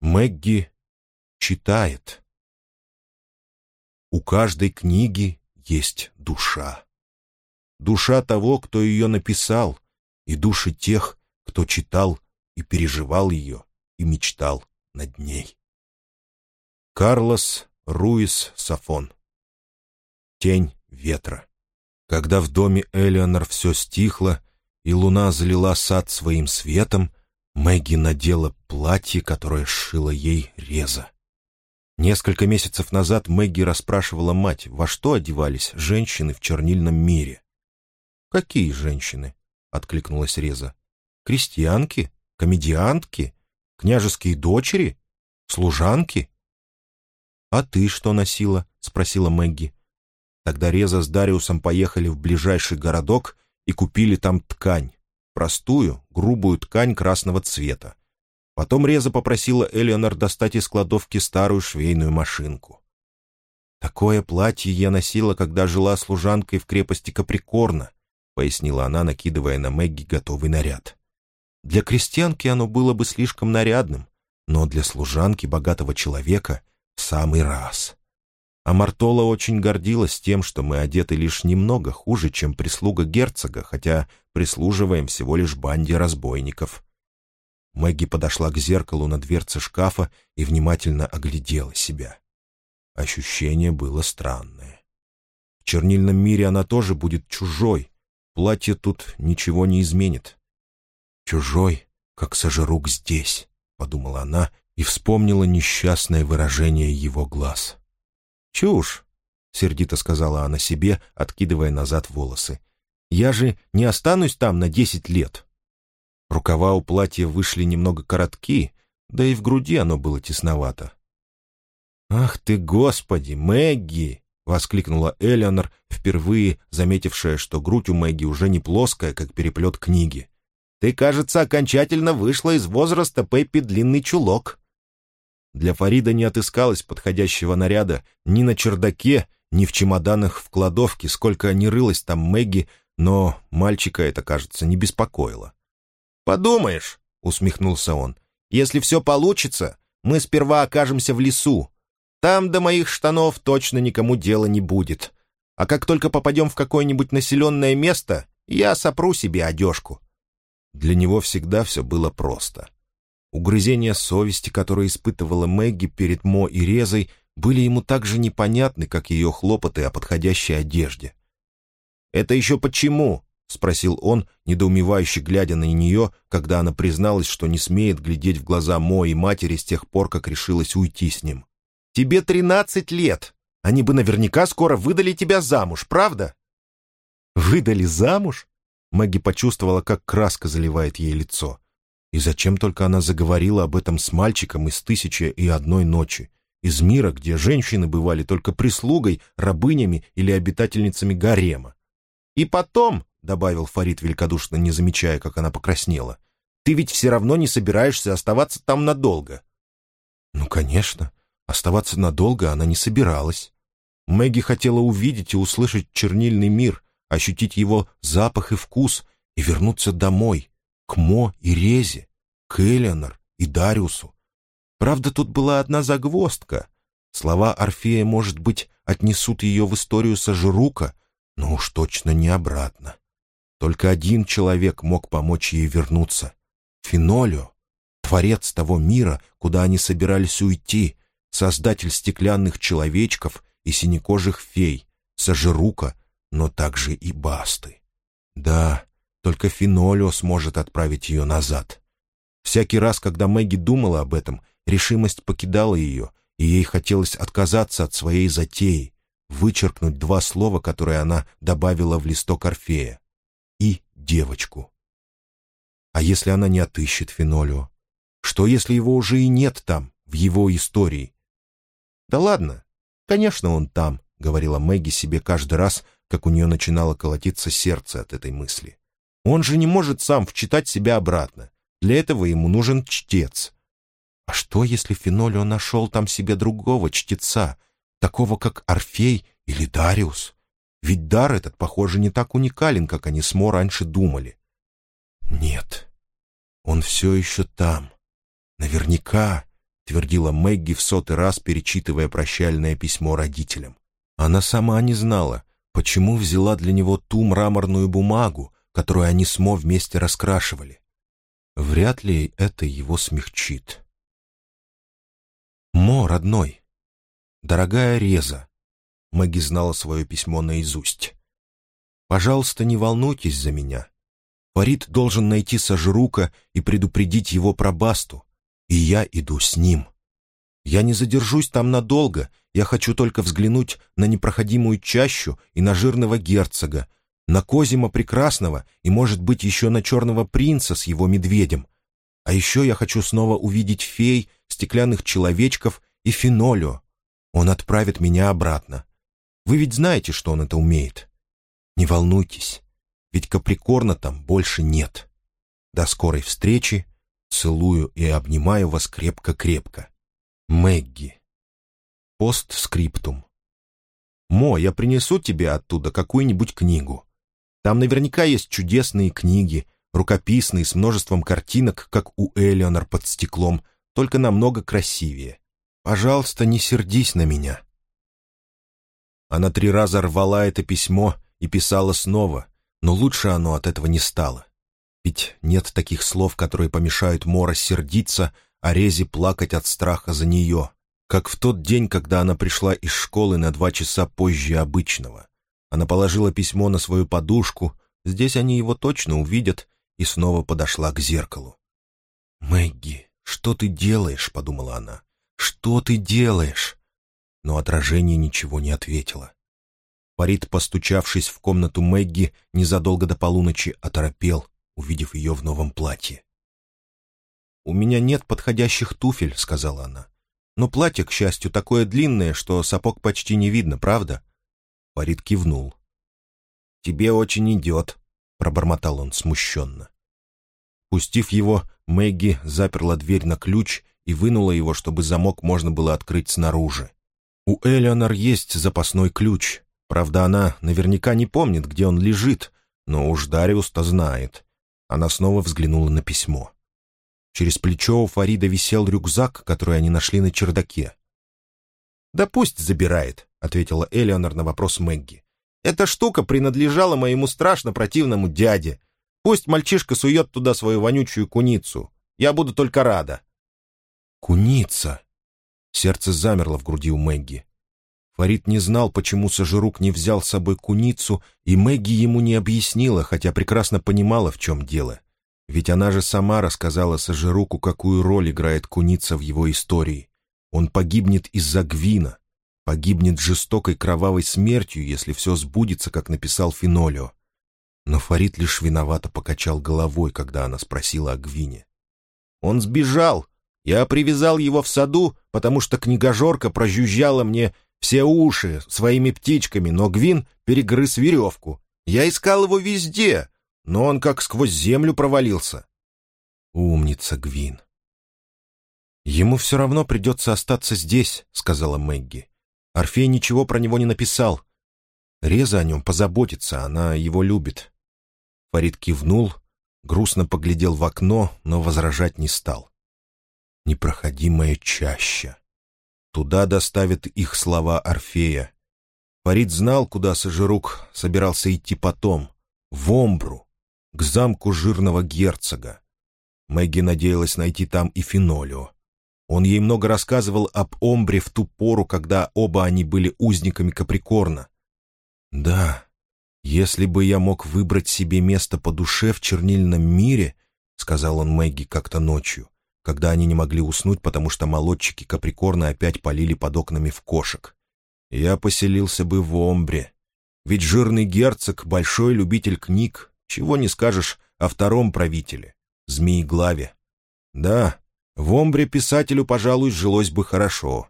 Мэгги читает. У каждой книги есть душа. Душа того, кто ее написал, и души тех, кто читал и переживал ее и мечтал над ней. Карлос Руис Сафон Тень ветра Когда в доме Элеонор все стихло, и луна залила сад своим светом, Мэгги надела платье, которое сшила ей Реза. Несколько месяцев назад Мэгги расспрашивала мать, во что одевались женщины в чернильном мире. «Какие женщины?» — откликнулась Реза. «Крестьянки? Комедиантки? Княжеские дочери? Служанки?» «А ты что носила?» — спросила Мэгги. Тогда Реза с Дариусом поехали в ближайший городок и купили там ткань. Простую, грубую ткань красного цвета. Потом Реза попросила Элеонор достать из кладовки старую швейную машинку. «Такое платье я носила, когда жила служанкой в крепости Каприкорна», пояснила она, накидывая на Мэгги готовый наряд. «Для крестьянки оно было бы слишком нарядным, но для служанки богатого человека в самый раз». А Мартола очень гордилась тем, что мы одеты лишь немного хуже, чем прислуга герцога, хотя прислуживаем всего лишь банде разбойников. Мэгги подошла к зеркалу на дверце шкафа и внимательно оглядела себя. Ощущение было странное. В чернильном мире она тоже будет чужой. Платье тут ничего не изменит. «Чужой, как сожрук здесь», — подумала она и вспомнила несчастное выражение его глаз. «Чушь!» — сердито сказала она себе, откидывая назад волосы. «Я же не останусь там на десять лет. Рукава у платья вышли немного коротки, да и в груди оно было тесновато. «Ах ты, Господи, Мэгги!» — воскликнула Элеонор, впервые заметившая, что грудь у Мэгги уже не плоская, как переплет книги. «Ты, кажется, окончательно вышла из возраста Пеппи длинный чулок». Для Фарида не отыскалось подходящего наряда ни на чердаке, ни в чемоданах в кладовке, сколько не рылась там Мэгги, но мальчика это, кажется, не беспокоило. «Подумаешь», — усмехнулся он, — «если все получится, мы сперва окажемся в лесу. Там до моих штанов точно никому дела не будет. А как только попадем в какое-нибудь населенное место, я сопру себе одежку». Для него всегда все было просто. Угрызения совести, которые испытывала Мэгги перед Мо и Резой, были ему так же непонятны, как ее хлопоты о подходящей одежде. «Это еще почему?» — спросил он, недоумевающе глядя на нее, когда она призналась, что не смеет глядеть в глаза Мо и матери с тех пор, как решилась уйти с ним. «Тебе тринадцать лет! Они бы наверняка скоро выдали тебя замуж, правда?» «Выдали замуж?» Мэгги почувствовала, как краска заливает ей лицо. И зачем только она заговорила об этом с мальчиком из «Тысячи и одной ночи», из мира, где женщины бывали только прислугой, рабынями или обитательницами гарема. И потом, добавил Фарид великодушно, не замечая, как она покраснела. «Ты ведь все равно не собираешься оставаться там надолго». «Ну, конечно. Оставаться надолго она не собиралась. Мэгги хотела увидеть и услышать чернильный мир, ощутить его запах и вкус и вернуться домой, к Мо и Резе, к Элеонор и Дариусу. Правда, тут была одна загвоздка. Слова Орфея, может быть, отнесут ее в историю Сажирука, но уж точно не обратно. Только один человек мог помочь ей вернуться. Фенолио, творец того мира, куда они собирались уйти, создатель стеклянных человечков и синекожих фей, Сажирука, но также и Басты. Да, только Фенолио сможет отправить ее назад. Всякий раз, когда Мэгги думала об этом, решимость покидала ее, и ей хотелось отказаться от своей затеи, вычеркнуть два слова, которые она добавила в листок Орфея и девочку. А если она не отыщет Фенолио? Что, если его уже и нет там, в его истории? «Да ладно, конечно, он там», — говорила Мэгги себе каждый раз, как у нее начинало колотиться сердце от этой мысли. «Он же не может сам вчитать себя обратно. Для этого ему нужен чтец». А что, если Фенолио нашел там себе другого чтеца, такого, как Орфей или Дариус? Ведь дар этот, похоже, не так уникален, как они с Мо раньше думали. Нет, он все еще там. Наверняка твердила Мэгги в сотый раз, перечитывая прощальное письмо родителям. Она сама не знала, почему взяла для него ту мраморную бумагу, которую они с Мо вместе раскрашивали. Вряд ли это его смягчит. «Мо, родной, дорогая Реза», — Мэгги знала свое письмо наизусть. «Пожалуйста, не волнуйтесь за меня. Фарид должен найти Сажрука и предупредить его про Басту, и я иду с ним. Я не задержусь там надолго, я хочу только взглянуть на непроходимую чащу и на жирного герцога, на Козима Прекрасного и, может быть, еще на Черного Принца с его медведем. А еще я хочу снова увидеть фей, стеклянных человечков и фенолио. Он отправит меня обратно. Вы ведь знаете, что он это умеет. Не волнуйтесь, ведь Каприкорна там больше нет. До скорой встречи. Целую и обнимаю вас крепко-крепко. Мэгги. Постскриптум. Мо, я принесу тебе оттуда какую-нибудь книгу. Там наверняка есть чудесные книги, рукописные, с множеством картинок, как у Элеонор под стеклом, только намного красивее. Пожалуйста, не сердись на меня». Она три раза рвала это письмо и писала снова, но лучше оно от этого не стало. Ведь нет таких слов, которые помешают Мора сердиться, а Резе плакать от страха за нее, как в тот день, когда она пришла из школы на два часа позже обычного. Она положила письмо на свою подушку, здесь они его точно увидят, и снова подошла к зеркалу. «Мэгги, что ты делаешь?» — подумала она. «Что ты делаешь?» Но отражение ничего не ответило. Фарид, постучавшись в комнату Мэгги, незадолго до полуночи оторопел, увидев ее в новом платье. «У меня нет подходящих туфель», — сказала она. «Но платье, к счастью, такое длинное, что сапог почти не видно, правда?» Фарид кивнул. «Тебе очень идет», — пробормотал он смущенно. Пустив его, Мэгги заперла дверь на ключ и вынула его, чтобы замок можно было открыть снаружи. У Элеонор есть запасной ключ. Правда, она наверняка не помнит, где он лежит, но уж Дариус-то знает. Она снова взглянула на письмо. Через плечо у Фарида висел рюкзак, который они нашли на чердаке. «Да пусть забирает», — ответила Элеонор на вопрос Мэгги. «Эта штука принадлежала моему страшно противному дяде. Пусть мальчишка сует туда свою вонючую куницу. Я буду только рада». «Куница!» Сердце замерло в груди у Мэгги. Фарид не знал, почему Сажирук не взял с собой куницу, и Мэгги ему не объяснила, хотя прекрасно понимала, в чем дело. Ведь она же сама рассказала Сажируку, какую роль играет куница в его истории. Он погибнет из-за Гвина, погибнет жестокой кровавой смертью, если все сбудется, как написал Финолио. Но Фарид лишь виновато покачал головой, когда она спросила о Гвине. «Он сбежал. Я привязал его в саду, потому что книгожорка прожужжала мне все уши своими птичками, но Гвин перегрыз веревку. Я искал его везде, но он как сквозь землю провалился». «Умница, Гвин. «Ему все равно придется остаться здесь», — сказала Мэгги. «Орфей ничего про него не написал. Реза о нем позаботится, она его любит». Фарид кивнул, грустно поглядел в окно, но возражать не стал. «Непроходимая чаща». Туда доставят их слова Орфея. Фарид знал, куда Сажирук собирался идти потом. В Омбру, к замку жирного герцога. Мэгги надеялась найти там и Фенолио. Он ей много рассказывал об Омбре в ту пору, когда оба они были узниками Каприкорна. «Да, если бы я мог выбрать себе место по душе в чернильном мире», — сказал он Мэгги как-то ночью, когда они не могли уснуть, потому что молодчики Каприкорна опять полили под окнами в кошек. «Я поселился бы в Омбре. Ведь жирный герцог — большой любитель книг, чего не скажешь о втором правителе, Змееглаве. Да, в Омбре писателю, пожалуй, жилось бы хорошо.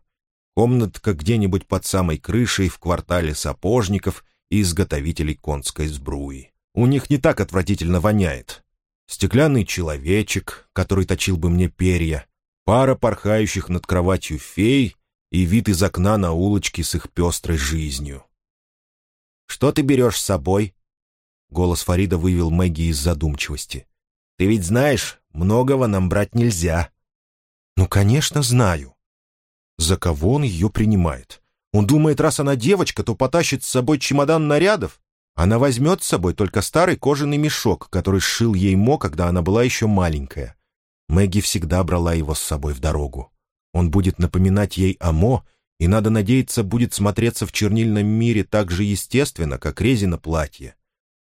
Комнатка где-нибудь под самой крышей в квартале сапожников и изготовителей конской сбруи. У них не так отвратительно воняет. Стеклянный человечек, который точил бы мне перья, пара порхающих над кроватью фей и вид из окна на улочки с их пестрой жизнью. «Что ты берешь с собой?» Голос Фарида вывел Мэгги из задумчивости. «Ты ведь знаешь, многого нам брать нельзя». «Ну, конечно, знаю». За кого он ее принимает? Он думает, раз она девочка, то потащит с собой чемодан нарядов? Она возьмет с собой только старый кожаный мешок, который сшил ей Мо, когда она была еще маленькая. Мэгги всегда брала его с собой в дорогу. Он будет напоминать ей о Мо, и, надо надеяться, будет смотреться в чернильном мире так же естественно, как резина платье.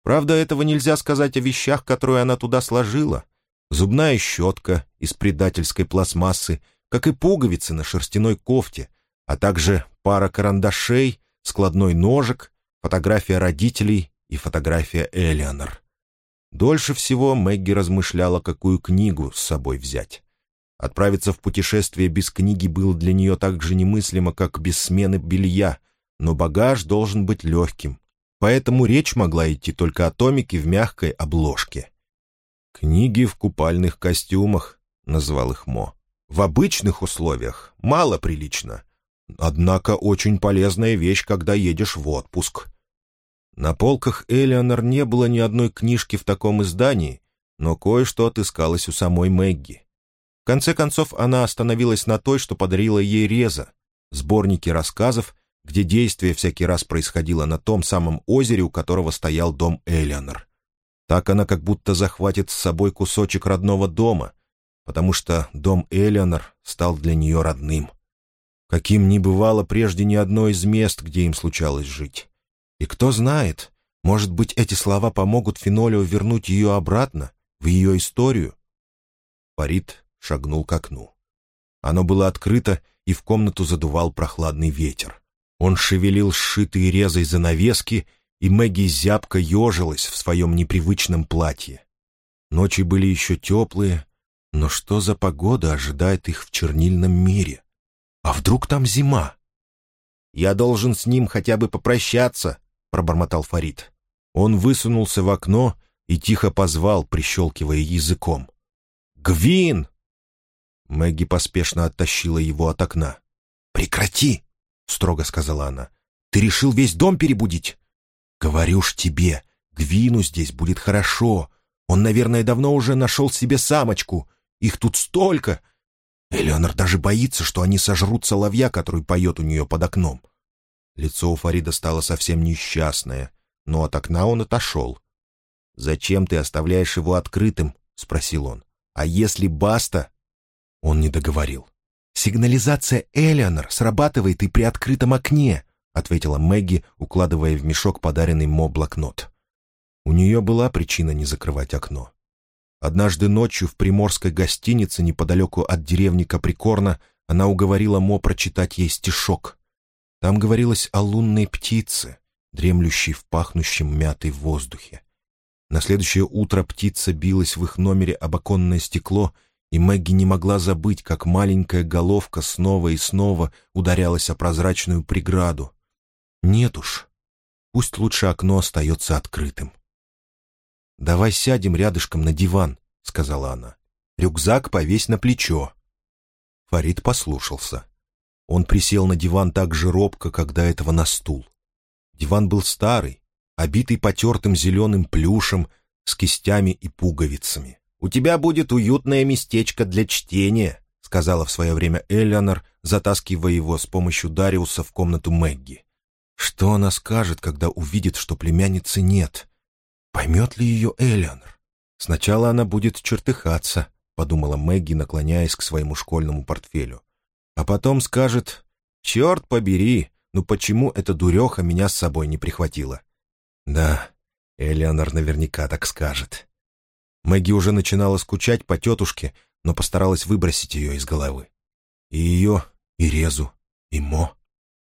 Правда, этого нельзя сказать о вещах, которые она туда сложила. Зубная щетка из предательской пластмассы, как и пуговицы на шерстяной кофте, а также пара карандашей, складной ножик, фотография родителей и фотография Элеонор. Дольше всего Мэгги размышляла, какую книгу с собой взять. Отправиться в путешествие без книги было для нее так же немыслимо, как без смены белья, но багаж должен быть легким, поэтому речь могла идти только о томике в мягкой обложке. «Книги в купальных костюмах», — назвал их Мо. «В обычных условиях мало прилично, однако очень полезная вещь, когда едешь в отпуск». На полках Элеонор не было ни одной книжки в таком издании, но кое-что отыскалось у самой Мэгги. В конце концов, она остановилась на той, что подарила ей Реза, сборники рассказов, где действие всякий раз происходило на том самом озере, у которого стоял дом Элеонор. Так она как будто захватит с собой кусочек родного дома, потому что дом Элеонор стал для нее родным. Каким не бывало прежде ни одно из мест, где им случалось жить. И кто знает, может быть, эти слова помогут Фенолио вернуть ее обратно, в ее историю? Фарид шагнул к окну. Оно было открыто, и в комнату задувал прохладный ветер. Он шевелил сшитые резой занавески, и Мэгги зябко ежилась в своем непривычном платье. Ночи были еще теплые, но что за погода ожидает их в чернильном мире? А вдруг там зима? «Я должен с ним хотя бы попрощаться», — пробормотал Фарид. Он высунулся в окно и тихо позвал, прищелкивая языком. «Гвин!» Мэгги поспешно оттащила его от окна. «Прекрати!» — строго сказала она. «Ты решил весь дом перебудить?» «Говорю ж тебе, Гвину здесь будет хорошо. Он, наверное, давно уже нашел себе самочку. Их тут столько!» Элеонор даже боится, что они сожрут соловья, который поет у нее под окном. Лицо у Фарида стало совсем несчастное, но от окна он отошел. «Зачем ты оставляешь его открытым?» — спросил он. «А если Баста?» Он не договорил. «Сигнализация Элеонор срабатывает и при открытом окне», — ответила Мэгги, укладывая в мешок подаренный Мо блокнот. У нее была причина не закрывать окно. Однажды ночью в приморской гостинице неподалеку от деревни Каприкорна она уговорила Мо прочитать ей стишок. Там говорилось о лунной птице, дремлющей в пахнущем мятой воздухе. На следующее утро птица билась в их номере об оконное стекло, и Мэгги не могла забыть, как маленькая головка снова и снова ударялась о прозрачную преграду. Нет уж, пусть лучше окно остается открытым. «Давай сядем рядышком на диван», — сказала она. «Рюкзак повесь на плечо». Фарид послушался. Он присел на диван так же робко, как до этого на стул. Диван был старый, обитый потертым зеленым плюшем с кистями и пуговицами. «У тебя будет уютное местечко для чтения», — сказала в свое время Элеонор, затаскивая его с помощью Дариуса в комнату Мэгги. Что она скажет, когда увидит, что племянницы нет? Поймет ли ее Элеонор? Сначала она будет чертыхаться, — подумала Мэгги, наклоняясь к своему школьному портфелю а потом скажет «Черт побери, ну почему эта дуреха меня с собой не прихватила?» Да, Элеонор наверняка так скажет. Мэгги уже начинала скучать по тетушке, но постаралась выбросить ее из головы. И ее, и Резу, и Мо.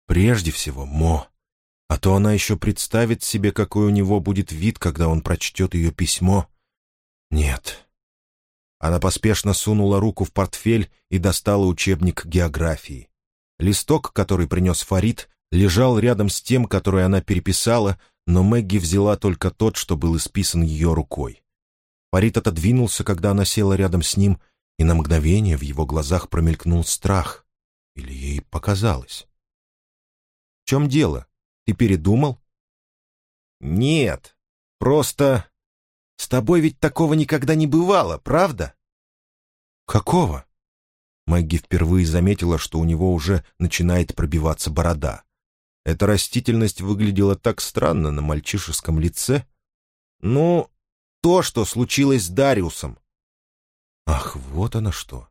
Прежде всего Мо. А то она еще представит себе, какой у него будет вид, когда он прочтет ее письмо. Нет, она поспешно сунула руку в портфель и достала учебник географии. Листок, который принес Фарид, лежал рядом с тем, который она переписала, но Мэгги взяла только тот, что был исписан ее рукой. Фарид отодвинулся, когда она села рядом с ним, и на мгновение в его глазах промелькнул страх. Или ей показалось. «В чем дело? Ты передумал?» «Нет, просто с тобой ведь такого никогда не бывало, правда?» «Какого?» Мэгги впервые заметила, что у него уже начинает пробиваться борода. Эта растительность выглядела так странно на мальчишеском лице. Ну, то, что случилось с Дариусом. Ах, вот оно что.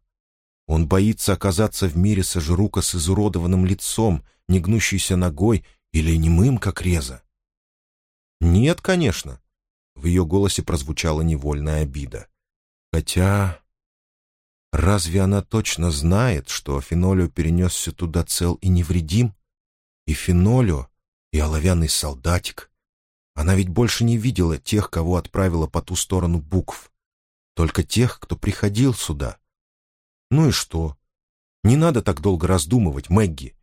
Он боится оказаться в мире сожрука с изуродованным лицом, негнущейся ногой или немым, как реза. Нет, конечно. В ее голосе прозвучала невольная обида. Хотя... Разве она точно знает, что Фенолио перенесся туда цел и невредим? И Фенолио, и оловянный солдатик. Она ведь больше не видела тех, кого отправила по ту сторону букв. Только тех, кто приходил сюда. Ну и что? Не надо так долго раздумывать, Мэгги.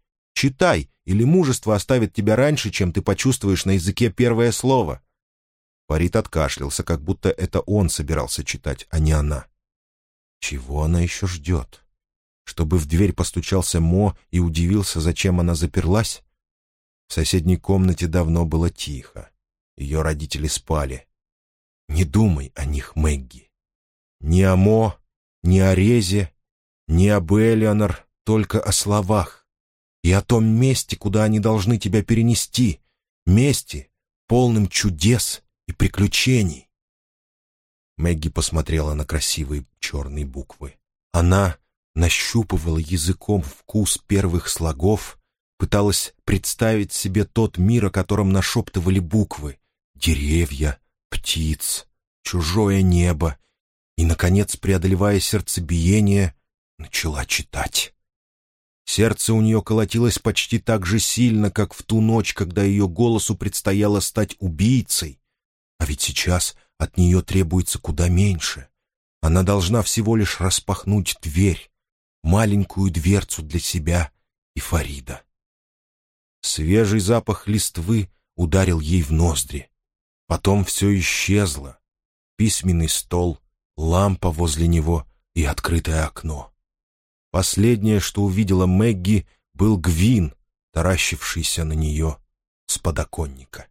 Читай, или мужество оставит тебя раньше, чем ты почувствуешь на языке первое слово. Фарид откашлялся, как будто это он собирался читать, а не она. Чего она еще ждет? Чтобы в дверь постучался Мо и удивился, зачем она заперлась? В соседней комнате давно было тихо. Ее родители спали. Не думай о них, Мэгги. Ни о Мо, ни о Резе, ни об Элеонор, только о словах. И о том месте, куда они должны тебя перенести. Месте, полным чудес и приключений. Мэгги посмотрела на красивые черные буквы. Она нащупывала языком вкус первых слогов, пыталась представить себе тот мир, о котором нашептывали буквы. Деревья, птиц, чужое небо. И, наконец, преодолевая сердцебиение, начала читать. Сердце у нее колотилось почти так же сильно, как в ту ночь, когда ее голосу предстояло стать убийцей. А ведь сейчас от нее требуется куда меньше. Она должна всего лишь распахнуть дверь, маленькую дверцу для себя и Фарида. Свежий запах листвы ударил ей в ноздри. Потом все исчезло. Письменный стол, лампа возле него и открытое окно. Последнее, что увидела Мэгги, был Гвин, таращившийся на нее с подоконника.